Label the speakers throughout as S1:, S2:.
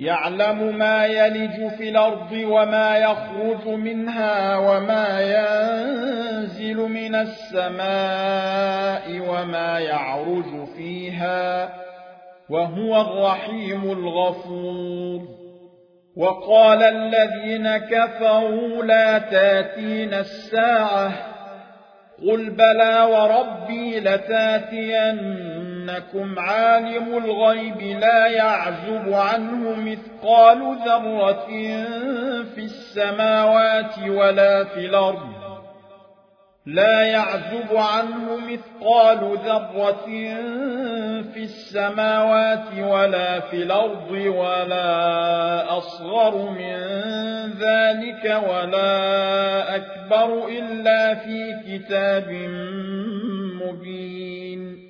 S1: يعلم ما يلج في الأرض وما يخرج منها وما ينزل من السماء وما يعرج فيها وهو الرحيم الغفور. وقال الذين كفروا لا تاتين الساعة قل بلى وربي لتأتينكم عالم الغيب لا يعزب عنه مثقال ذرة في السماوات ولا في الأرض. لا يعزب عنه مثقال ذرة في السماوات ولا في الأرض ولا أصغر من ذلك ولا أكبر إلا في كتاب مبين.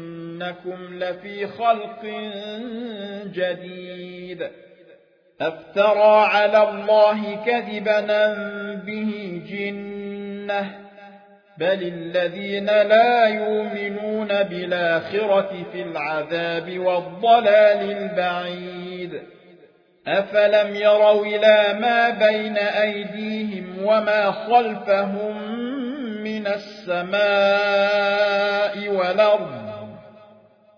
S1: إنكم لفي خلق جديد. أفترى على الله كذبا به جنة. بل الذين لا يؤمنون بالآخرة في العذاب والضلال البعيد. أفلم يروا إلى ما بين أيديهم وما خلفهم من السماء والأرض؟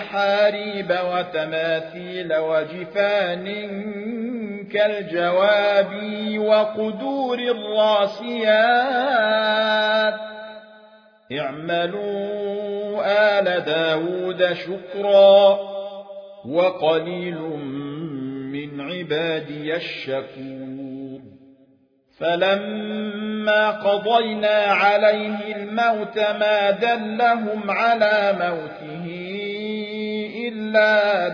S1: محاريب وتماثيل وجفان كالجواب وقدور الراسيات. اعملوا آل داود شكرا وقليل من عبادي الشكور. فلما قضينا عليه الموت ما دلهم على موته إلا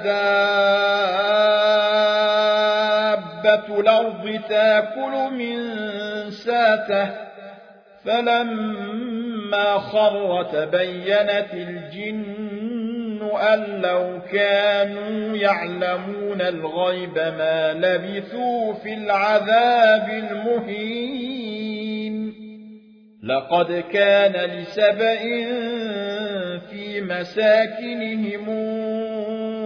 S1: دابة الأرض تأكل من ساته فلما خر تبينت الجن أن لو كانوا يعلمون الغيب ما لبثوا في العذاب المهين. لقد كان لسبإ في مساكنهم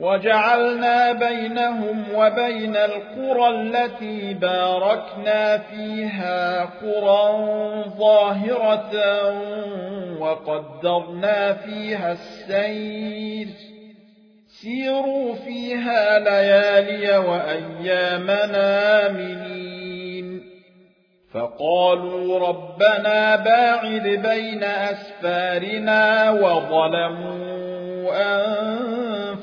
S1: وجعلنا بينهم وبين القرى التي باركنا فيها قرى ظاهرة وقدرنا فيها السير. سيروا فيها ليالي وأيام آمنين فقالوا ربنا باعد بين أسفارنا وظلموا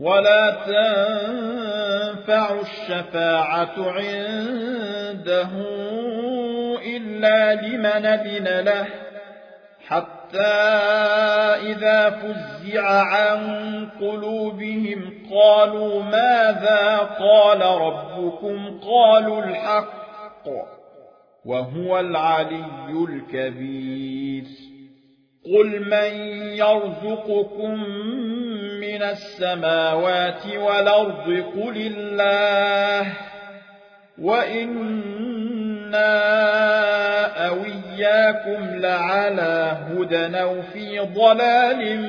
S1: ولا تنفع الشفاعة عنده إلا لمن أذن له حتى إذا فزع عن قلوبهم قالوا ماذا قال ربكم؟ قالوا الحق وهو العلي الكبير. قل من يرزقكم من السماوات والأرض قل الله وإنا أوياكم لعلى هدى أو في ضلال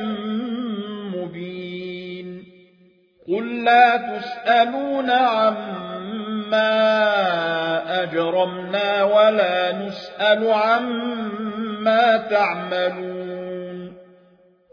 S1: مبين قل لا تسألون عما أجرمنا ولا نسأل عما تعملون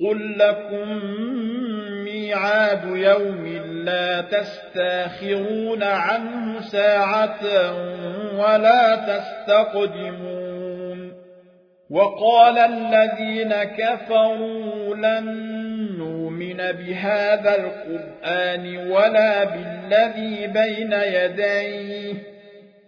S1: قل لكم ميعاد يوم لا تستاخرون عنه ساعة ولا تستقدمون وقال الذين كفروا لن نؤمن بهذا القرآن ولا بالذي بين يديه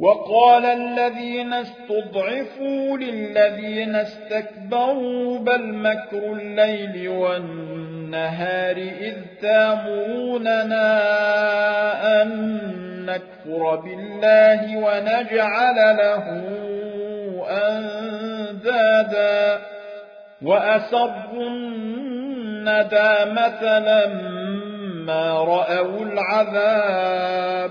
S1: وقال الذين استضعفوا للذين استكبروا بل مكر الليل والنهار إذ تامروننا أن نكفر بالله ونجعل له أندادا وأسروا الندامة لما رأوا العذاب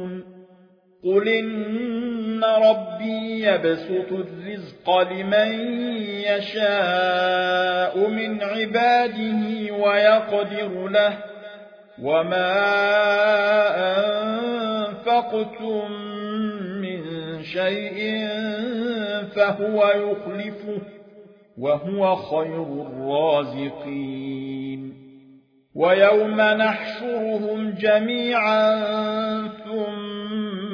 S1: قل إن ربي يبسط الرزق لمن يشاء من عباده ويقدر له وما أنفقتم من شيء فهو يخلفه وهو خير الرازقين ويوم نحشرهم جميعا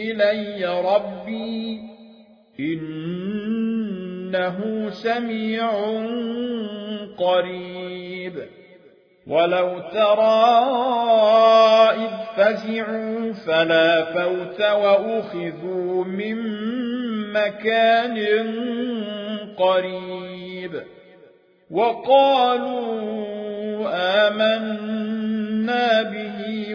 S1: إلي ربي إنه سميع قريب. ولو ترى إذ فزعوا فلا فوت وأخذوا من مكان قريب. وقالوا آمنا به